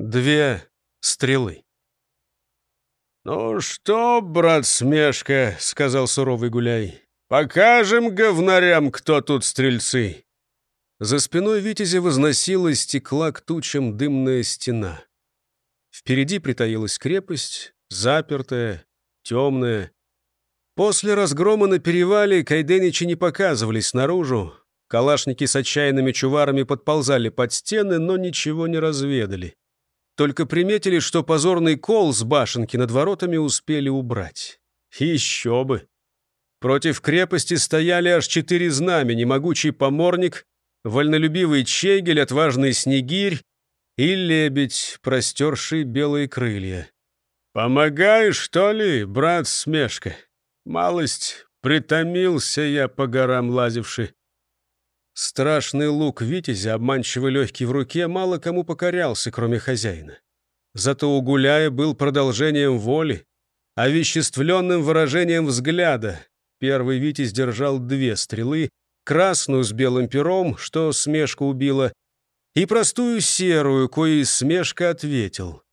Две стрелы. «Ну что, брат Смешка», — сказал суровый гуляй, — «покажем говнарям, кто тут стрельцы». За спиной Витязя возносилась стекла к тучам дымная стена. Впереди притаилась крепость, запертая, темная. После разгрома на перевале кайденичи не показывались наружу. Калашники с отчаянными чуварами подползали под стены, но ничего не разведали. Только приметили, что позорный кол с башенки над воротами успели убрать. Еще бы! Против крепости стояли аж четыре знамени, могучий поморник, вольнолюбивый чегель, отважный снегирь и лебедь, простерший белые крылья. «Помогаешь, что ли, брат Смешка? Малость притомился я по горам лазивший». Страшный лук Витязя, обманчиво легкий в руке, мало кому покорялся, кроме хозяина. Зато у Гуляя был продолжением воли, овеществленным выражением взгляда. Первый Витязь держал две стрелы, красную с белым пером, что смешка убила, и простую серую, коей смешка ответил.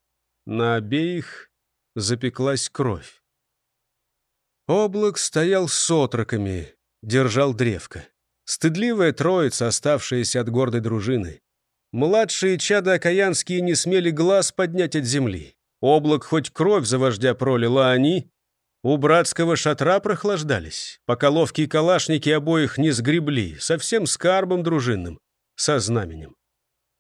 На обеих запеклась кровь. Облак стоял с отроками, держал древко. Стыдливая троица, оставшаяся от гордой дружины. Младшие чада окаянские не смели глаз поднять от земли. Облак хоть кровь за вождя пролил, а они у братского шатра прохлаждались, пока ловкие калашники обоих не сгребли, совсем скарбом дружинным, со знаменем.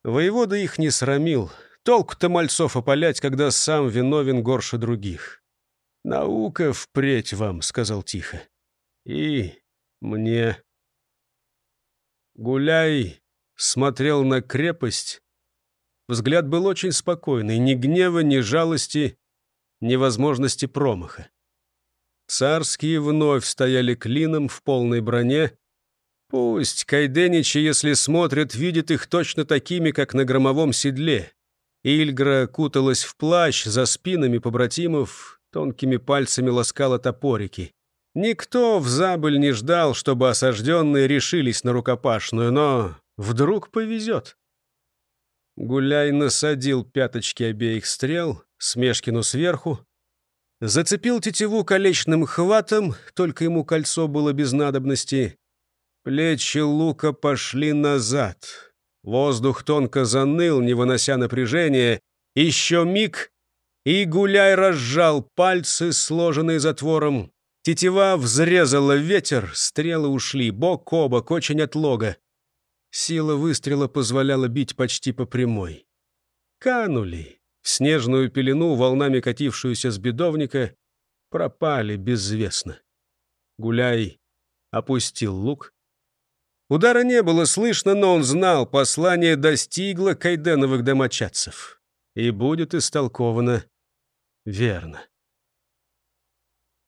Воевода их не срамил. Толку-то мальцов опалять, когда сам виновен горше других. «Наука впредь вам», — сказал тихо. «И мне». Гуляй смотрел на крепость. Взгляд был очень спокойный, ни гнева, ни жалости, ни возможности промаха. Царские вновь стояли клином в полной броне. Пусть кайденичи, если смотрят, видят их точно такими, как на громовом седле. Ильгра куталась в плащ за спинами побратимов, тонкими пальцами ласкала топорики. Никто в забыль не ждал, чтобы осажденные решились на рукопашную, но вдруг повезет. Гуляй насадил пяточки обеих стрел, Смешкину сверху, зацепил тетиву колечным хватом, только ему кольцо было без надобности. Плечи лука пошли назад. Воздух тонко заныл, не вынося напряжения. Еще миг, и Гуляй разжал пальцы, сложенные затвором, Тетива взрезала ветер, стрелы ушли, бок о бок, очень от лога. Сила выстрела позволяла бить почти по прямой. Канули в снежную пелену, волнами катившуюся с бедовника, пропали безвестно. Гуляй опустил лук. Удара не было слышно, но он знал, послание достигло кайденовых домочадцев. И будет истолковано верно.